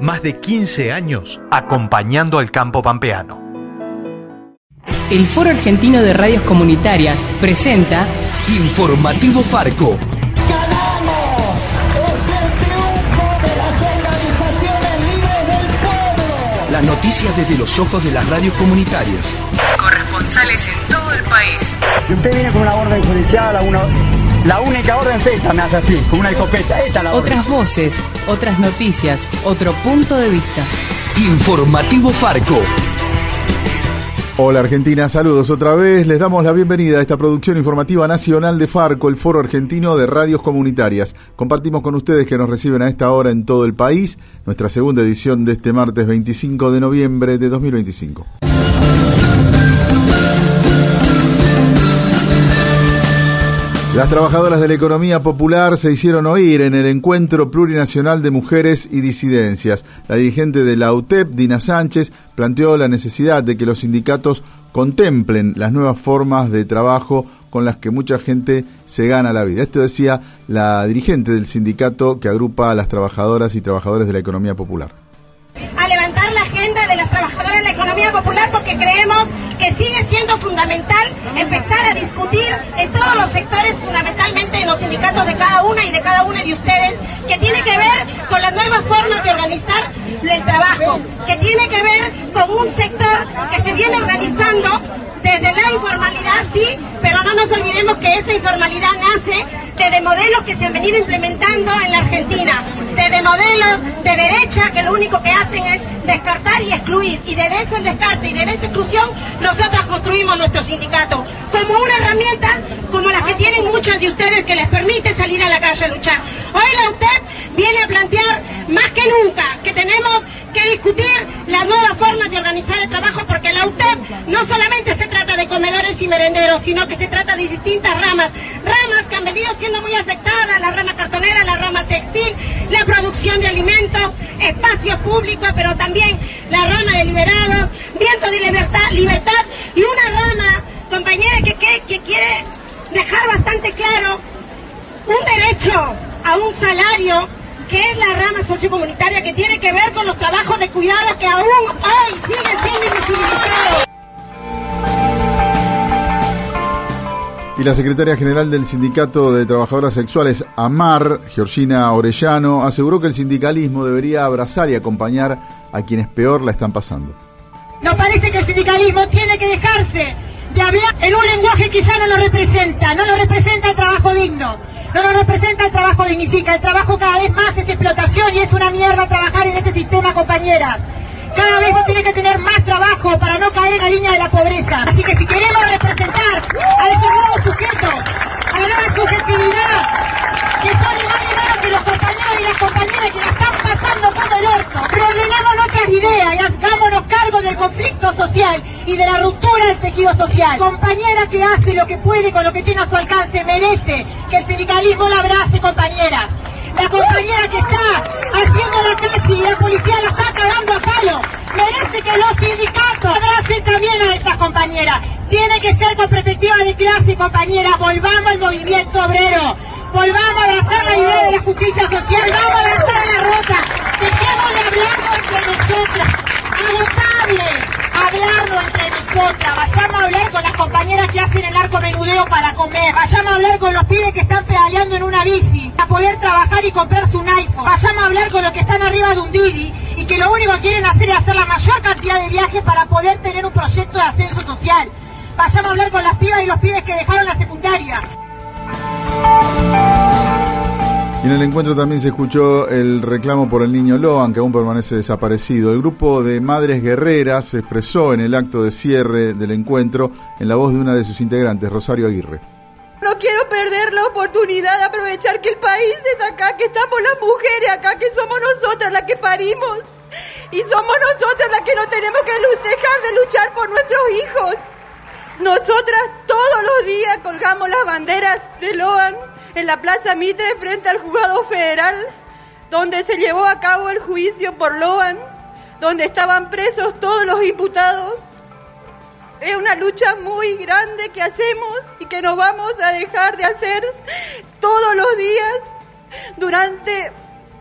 más de 15 años acompañando al campo pampeano. El Foro Argentino de Radios Comunitarias presenta Informativo Farco. ¡Ganamos! ¡Es el triunfo de las organizaciones libres del pueblo! Las noticias desde los ojos de las radios comunitarias. Corresponsales en todo el país. Y usted viene con una orden judicial, a una, la única orden es esta, me hace así, con una escopeta. Esta es la orden. Otras voces, otras noticias, otro punto de vista. Informativo Farco. Hola Argentina, saludos otra vez. Les damos la bienvenida a esta producción informativa nacional de Farco, el Foro Argentino de Radios Comunitarias. Compartimos con ustedes que nos reciben a esta hora en todo el país nuestra segunda edición de este martes 25 de noviembre de 2025. Las trabajadoras de la economía popular se hicieron oír en el Encuentro Plurinacional de Mujeres y Disidencias. La dirigente de la UTEP, Dina Sánchez, planteó la necesidad de que los sindicatos contemplen las nuevas formas de trabajo con las que mucha gente se gana la vida. Esto decía la dirigente del sindicato que agrupa a las trabajadoras y trabajadores de la economía popular porque creemos que sigue siendo fundamental empezar a discutir en todos los sectores, fundamentalmente en los sindicatos de cada una y de cada una de ustedes, que tiene que ver con las nuevas formas de organizar el trabajo, que tiene que ver con un sector que se viene organizando desde la informalidad, sí, pero no nos olvidemos que esa informalidad nace desde modelos que se han venido implementando en la Argentina, desde modelos de derecha que lo único que hacen es descartar y excluir. Y desde ese descarte y desde esa exclusión, nosotros construimos nuestro sindicato como una herramienta como las que tienen muchos de ustedes que les permite salir a la calle a luchar. Hoy la UTEP viene a plantear más que nunca que tenemos que discutir las nuevas formas de organizar el trabajo porque la UTEP no solamente se trata de comedores y merenderos, sino que se trata de distintas ramas, ramas que han venido siendo muy afectadas, la rama cartonera, la rama textil, la producción de alimentos, espacios públicos, pero también la rama de liberados, viento de libertad, libertad y una rama, compañera, que, que, que quiere dejar bastante claro un derecho a un salario que es la rama sociocomunitaria que tiene que ver con los trabajos de cuidado que aún hoy siguen siendo invisibilizados. Y la secretaria general del Sindicato de Trabajadoras Sexuales, AMAR, Georgina Orellano, aseguró que el sindicalismo debería abrazar y acompañar a quienes peor la están pasando. Nos parece que el sindicalismo tiene que dejarse de hablar en un lenguaje que ya no lo representa, no lo representa el trabajo digno, no lo representa el trabajo dignifica, el trabajo cada vez más es explotación y es una mierda trabajar en este sistema, compañeras. Cada vez vos tenés que tener más trabajo para no caer en la línea de la pobreza. Así que si queremos representar a ese nuevo sujeto, a la nueva subjetividad, que son igual de malos que los compañeros y las compañeras que la están pasando como el orto, reordenemos nuestras ideas y hagámonos cargo del conflicto social y de la ruptura del tejido social. Compañera que hace lo que puede con lo que tiene a su alcance, merece que el sindicalismo la abrace, compañeras la compañera que está haciendo la calle y la policía la está cagando a palo. Merece que los sindicatos abracen también a estas compañeras. Tiene que ser con perspectiva de clase, compañera. Volvamos al movimiento obrero. Volvamos a abrazar la idea de la justicia social. Vamos a abrazar la rota. Dejemos de hablarnos entre nosotras. Agotable hablarlo entre nosotras, vayamos a hablar con las compañeras que hacen el arco menudeo para comer, vayamos a hablar con los pibes que están pedaleando en una bici, a poder trabajar y comprarse un iPhone, vayamos a hablar con los que están arriba de un Didi y que lo único que quieren hacer es hacer la mayor cantidad de viajes para poder tener un proyecto de ascenso social. Vayamos a hablar con las pibas y los pibes que dejaron la secundaria. Y en el encuentro también se escuchó el reclamo por el niño Loan, que aún permanece desaparecido. El grupo de Madres Guerreras se expresó en el acto de cierre del encuentro en la voz de una de sus integrantes, Rosario Aguirre. No quiero perder la oportunidad de aprovechar que el país es acá, que estamos las mujeres acá, que somos nosotras las que parimos. Y somos nosotras las hijos. Nosotras todos los días colgamos las banderas de Loan en la Plaza Mitre frente al juzgado federal, donde se llevó a cabo el juicio por Loan, donde estaban presos todos los imputados. Es una lucha muy grande que hacemos y que nos vamos a dejar de hacer todos los días durante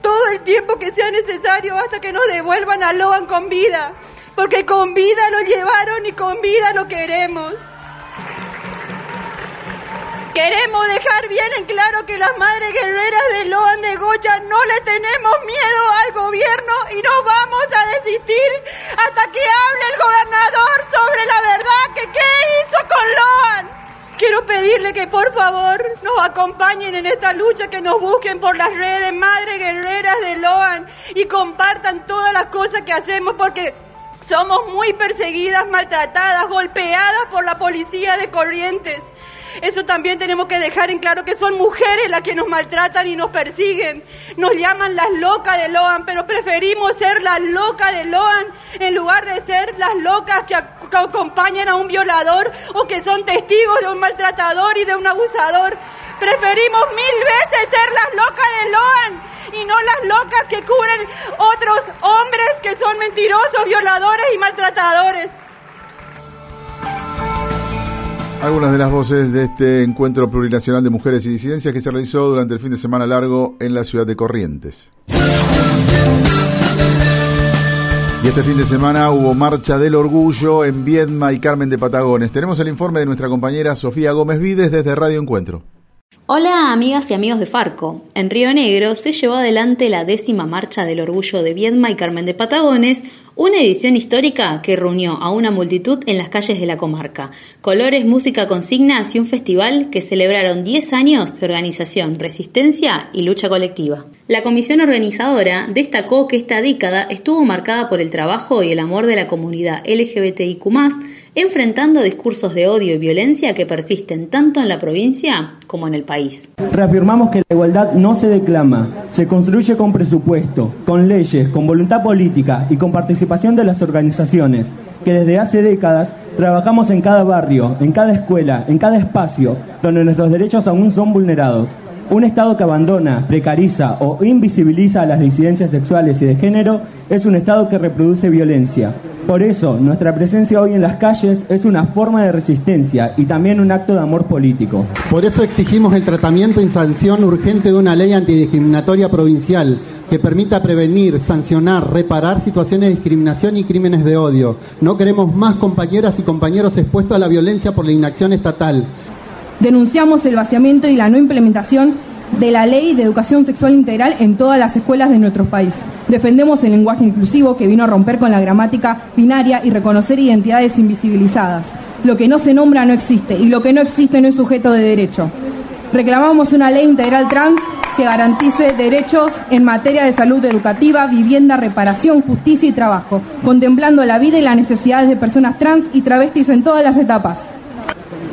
todo el tiempo que sea necesario hasta que nos devuelvan a Loan con vida, porque con vida lo llevaron y con vida lo queremos. Queremos dejar bien en claro que las madres guerreras de Loan de Goya no le tenemos miedo al gobierno y no vamos a desistir hasta que hable el gobernador sobre la verdad que qué hizo con Loan. Quiero pedirle que por favor nos acompañen en esta lucha, que nos busquen por las redes Madres Guerreras de Loan y compartan todas las cosas que hacemos porque somos muy perseguidas, maltratadas, golpeadas por la policía de Corrientes. Eso también tenemos que dejar en claro que son mujeres las que nos maltratan y nos persiguen. Nos llaman las locas de Loan, pero preferimos ser las locas de Loan en lugar de ser las locas que, acompañan a un violador o que son testigos de un maltratador y de un abusador. Preferimos mil veces ser las locas de Loan y no las locas que cubren otros hombres que son mentirosos, violadores y maltratadores. Algunas de las voces de este encuentro plurinacional de mujeres y disidencias que se realizó durante el fin de semana largo en la ciudad de Corrientes. Y este fin de semana hubo marcha del orgullo en Viedma y Carmen de Patagones. Tenemos el informe de nuestra compañera Sofía Gómez Vides desde Radio Encuentro. Hola amigas y amigos de Farco. En Río Negro se llevó adelante la décima marcha del orgullo de Viedma y Carmen de Patagones, una edición histórica que reunió a una multitud en las calles de la comarca. Colores, música, consignas y un festival que celebraron 10 años de organización, resistencia y lucha colectiva. La comisión organizadora destacó que esta década estuvo marcada por el trabajo y el amor de la comunidad LGBTIQ enfrentando discursos de odio y violencia que persisten tanto en la provincia como en el país. Reafirmamos que la igualdad no se declama, se construye con presupuesto, con leyes, con voluntad política y con participación de las organizaciones, que desde hace décadas trabajamos en cada barrio, en cada escuela, en cada espacio donde nuestros derechos aún son vulnerados. Un Estado que abandona, precariza o invisibiliza a las disidencias sexuales y de género es un Estado que reproduce violencia. Por eso, nuestra presencia hoy en las calles es una forma de resistencia y también un acto de amor político. Por eso exigimos el tratamiento y sanción urgente de una ley antidiscriminatoria provincial que permita prevenir, sancionar, reparar situaciones de discriminación y crímenes de odio. No queremos más compañeras y compañeros expuestos a la violencia por la inacción estatal. Denunciamos el vaciamiento y la no implementación de la ley de educación sexual integral en todas las escuelas de nuestro país. Defendemos el lenguaje inclusivo que vino a romper con la gramática binaria y reconocer identidades invisibilizadas. Lo que no se nombra no existe y lo que no existe no es sujeto de derecho. Reclamamos una ley integral trans que garantice derechos en materia de salud educativa, vivienda, reparación, justicia y trabajo, contemplando la vida y las necesidades de personas trans y travestis en todas las etapas.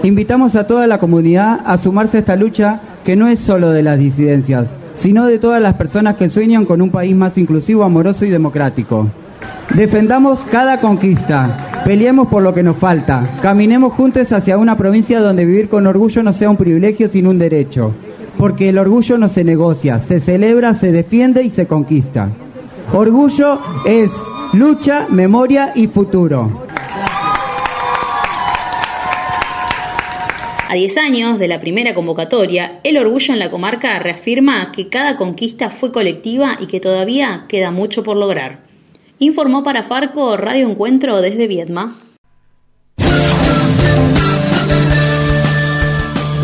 Invitamos a toda la comunidad a sumarse a esta lucha que no es solo de las disidencias, sino de todas las personas que sueñan con un país más inclusivo, amoroso y democrático. Defendamos cada conquista, peleemos por lo que nos falta, caminemos juntos hacia una provincia donde vivir con orgullo no sea un privilegio sino un derecho, porque el orgullo no se negocia, se celebra, se defiende y se conquista. Orgullo es lucha, memoria y futuro. A 10 años de la primera convocatoria, el orgullo en la comarca reafirma que cada conquista fue colectiva y que todavía queda mucho por lograr. Informó para Farco Radio Encuentro desde Viedma.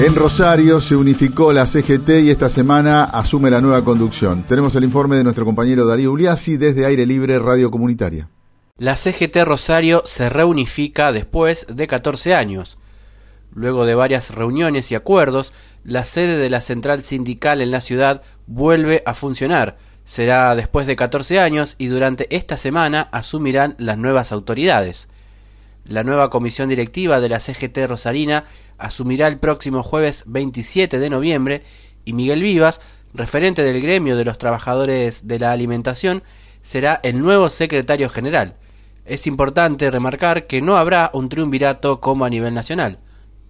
En Rosario se unificó la CGT y esta semana asume la nueva conducción. Tenemos el informe de nuestro compañero Darío Uliassi desde Aire Libre Radio Comunitaria. La CGT Rosario se reunifica después de 14 años. Luego de varias reuniones y acuerdos, la sede de la central sindical en la ciudad vuelve a funcionar. Será después de 14 años y durante esta semana asumirán las nuevas autoridades. La nueva comisión directiva de la CGT Rosarina asumirá el próximo jueves 27 de noviembre y Miguel Vivas, referente del gremio de los trabajadores de la alimentación, será el nuevo secretario general. Es importante remarcar que no habrá un triunvirato como a nivel nacional.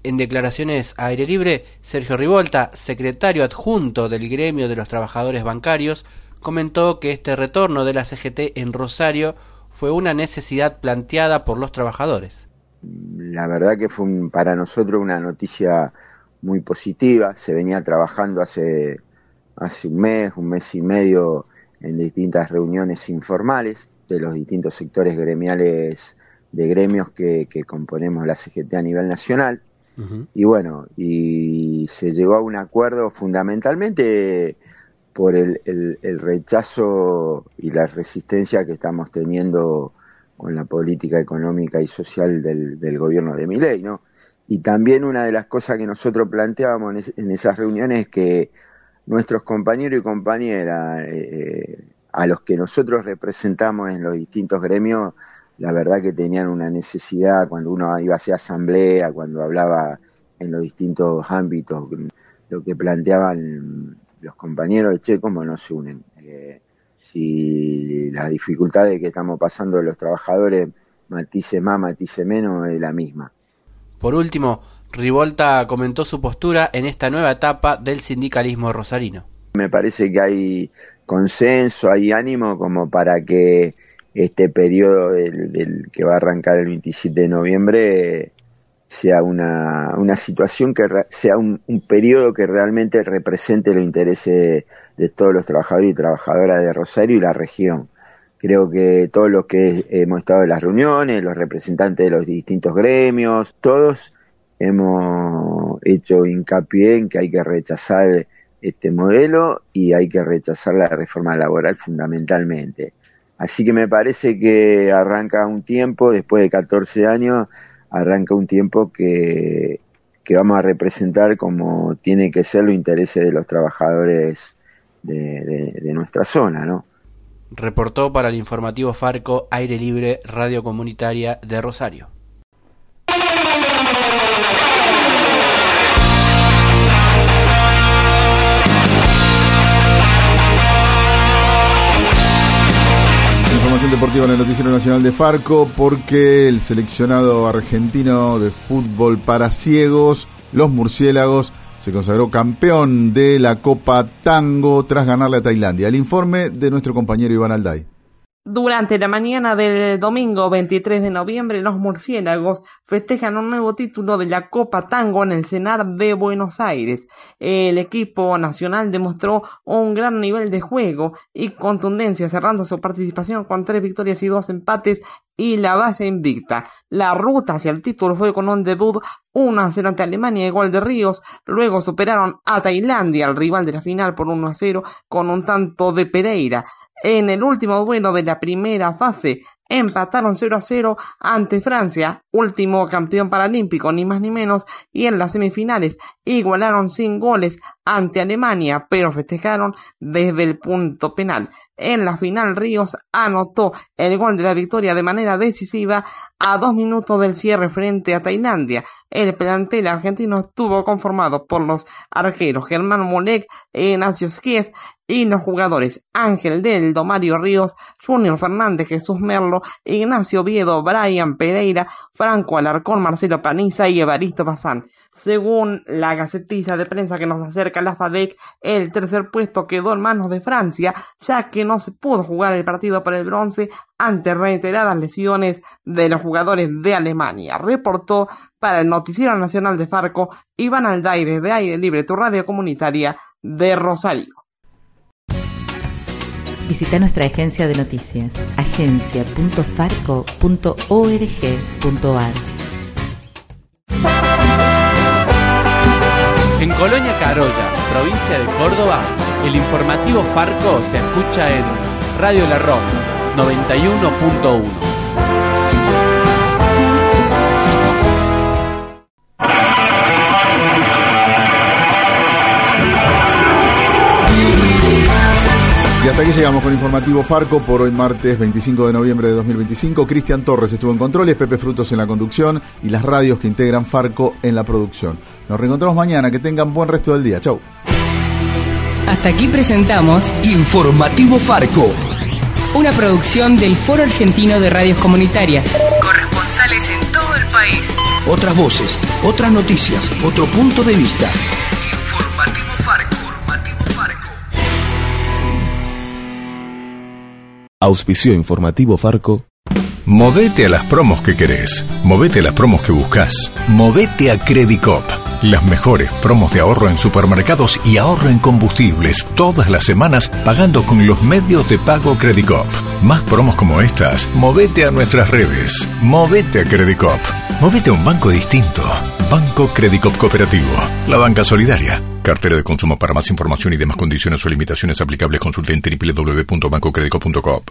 En declaraciones a aire libre, Sergio Rivolta, secretario adjunto del gremio de los trabajadores bancarios, comentó que este retorno de la CGT en Rosario fue una necesidad planteada por los trabajadores. La verdad que fue para nosotros una noticia muy positiva. Se venía trabajando hace, hace un mes, un mes y medio en distintas reuniones informales de los distintos sectores gremiales de gremios que, componemos la CGT a nivel nacional. Y bueno, y se llegó a un acuerdo fundamentalmente por el, el, rechazo y la resistencia que estamos teniendo con la política económica y social del, del gobierno de Miley, ¿no? Y también una de las cosas que nosotros planteábamos en, esas reuniones es que nuestros compañeros y compañeras, eh, a los que nosotros representamos en los distintos gremios, la verdad que tenían una necesidad cuando uno iba a hacer asamblea, cuando hablaba en los distintos ámbitos, lo que planteaban los compañeros de Che, cómo no se unen. Eh, si las dificultades que estamos pasando los trabajadores, matice más, matice menos, es la misma. Por último, Rivolta comentó su postura en esta nueva etapa del sindicalismo rosarino. Me parece que hay consenso, hay ánimo como para que este periodo del, que va a arrancar el 27 de noviembre sea una, una situación que sea un, periodo que realmente represente los intereses de, todos los trabajadores y trabajadoras de Rosario y la región. Creo que todos los que hemos estado en las reuniones, los representantes de los distintos gremios, todos hemos hecho hincapié en que hay que rechazar este modelo y hay que rechazar la reforma laboral fundamentalmente. Así que me parece que arranca un tiempo, después de 14 años, arranca un tiempo que, vamos a representar como tiene que ser los intereses de los trabajadores de, de nuestra zona, ¿no? Reportó para el informativo Farco Aire Libre Radio Comunitaria de Rosario. Deportiva en el Noticiero Nacional de Farco porque el seleccionado argentino de fútbol para ciegos, los murciélagos, se consagró campeón de la Copa Tango tras ganarle a Tailandia. El informe de nuestro compañero Iván Alday. Durante la mañana del domingo 23 de noviembre, los murciélagos festejan un nuevo título de la Copa Tango en el Cenar de Buenos Aires. El equipo nacional demostró un gran nivel de juego y contundencia, cerrando su participación con tres victorias y dos empates y la base invicta. La ruta hacia el título fue con un debut 1 a 0 ante Alemania y gol de Ríos. Luego superaron a Tailandia, el rival de la final, por 1 a 0 con un tanto de Pereira. En el último duelo de la primera fase, empataron 0 a 0 ante Francia, último campeón paralímpico, ni más ni menos, y en las semifinales igualaron sin goles ante Alemania, pero festejaron desde el punto penal. En la final, Ríos anotó el gol de la victoria de manera decisiva a dos minutos del cierre frente a Tailandia. El plantel argentino estuvo conformado por los arqueros Germán Molek, Ignacio Skiev y los jugadores Ángel Deldo, Mario Ríos, Junior Fernández, Jesús Merlo, Ignacio Viedo, Brian Pereira, Franco Alarcón, Marcelo Paniza y Evaristo Bazán. Según la gacetiza de prensa que nos acerca la FADEC, el tercer puesto quedó en manos de Francia, ya que no se pudo jugar el partido por el bronce ante reiteradas lesiones de los jugadores de Alemania. Reportó para el Noticiero Nacional de Farco Iván Aldaire de Aire Libre, tu radio comunitaria de Rosario. Visita nuestra agencia de noticias, agencia.farco.org.ar. En Colonia Carolla, provincia de Córdoba, el informativo Farco se escucha en Radio La Roca 91.1. hasta aquí llegamos con Informativo Farco por hoy martes 25 de noviembre de 2025. Cristian Torres estuvo en controles, Pepe Frutos en la conducción y las radios que integran Farco en la producción. Nos reencontramos mañana, que tengan buen resto del día. Chau. Hasta aquí presentamos Informativo Farco. Una producción del Foro Argentino de Radios Comunitarias. Corresponsales en todo el país. Otras voces, otras noticias, otro punto de vista. Auspicio informativo Farco. Movete a las promos que querés. Movete a las promos que buscas. Movete a Credicop. Las mejores promos de ahorro en supermercados y ahorro en combustibles todas las semanas pagando con los medios de pago Credicop. Más promos como estas, movete a nuestras redes. Movete a Credicop. Movete a un banco distinto. Banco Credicop Cooperativo. La banca solidaria. Cartera de consumo para más información y demás condiciones o limitaciones aplicables consulte en www.bancocredico.com.